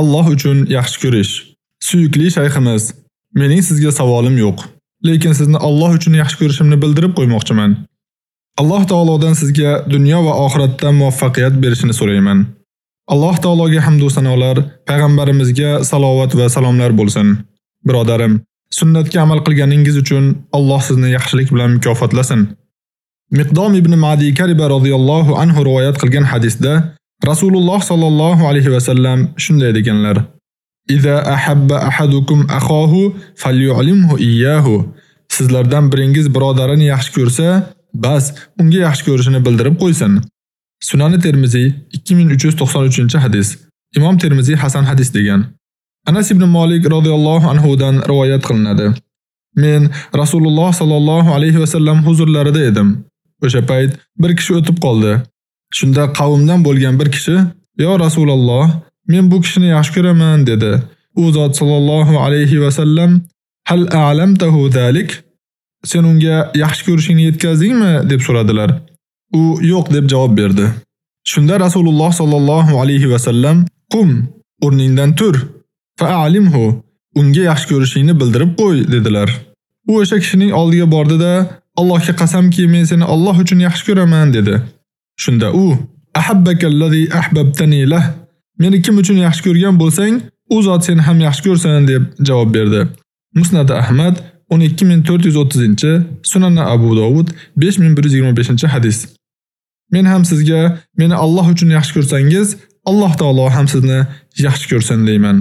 Alloh uchun yaxshi ko'rish. Suyukli shayximiz, mening sizga savolim yo'q, lekin sizni Alloh uchun yaxshi ko'rishimni bildirib qo'ymoqchiman. Alloh taolodan sizga dunyo va oxiratda muvaffaqiyat berishini so'rayman. Alloh taologa hamd va sanolar, payg'ambarimizga salovat va salomlar bo'lsin. Birodarim, sunnatga amal qilganingiz uchun Alloh sizni yaxshilik bilan mukofotlasin. Miqdom ibn Ma'di Kariba radhiyallohu anhu rivoyat qilgan hadisda Rasululloh sallallohu alayhi va sallam shunday deganlar: "Iza ahabba ahadukum akhahu falyu'limhu iyyahu." Sizlardan biringiz birodarini yaxshi ko'rsa, bas unga yaxshi ko'rishini bildirib qo'ysin. Sunan Termiziy 2393-hadis. Imom Termiziy hasan hadis degan. Anas ibn Malik radhiyallohu anhu dan rivoyat qilinadi. Men Rasululloh sallallohu alayhi va sallam huzurlarida edim. O'sha payt bir kishi o'tib qoldi. Shunda qavmdan bo'lgan bir kishi: "Yo Rasululloh, men bu kishini yaxshi ko'raman" dedi. U zot sallallohu alayhi va sallam: "Hal a'lamtahu zalik?" Sen unga yaxshi ko'rishingni yetkazdingmi deb so'radilar. U yo'q deb javob berdi. Shunda Rasululloh sallallohu alayhi va sallam: "Qum, o'rningdan tur, fa'alimhu, unga yaxshi ko'rishingni bildirib qo'y" dedilar. U o'sha kishining oldiga bordi-da, Allohga qasamki, men seni Alloh uchun yaxshi ko'raman dedi. Shunda u: "Ahabbakallazi ahbabtani lah." Meni kim uchun yaxshi ko'rgan bo'lsang, u zot seni ham yaxshi ko'rsin deb javob berdi. Musnad Ahmad 12430-chi, Sunan Abu Dovud 5125-chi hadis. Men ham sizga meni Alloh uchun yaxshi ko'rsangiz, Alloh taolo ham sizni yaxshi ko'rsin deyman.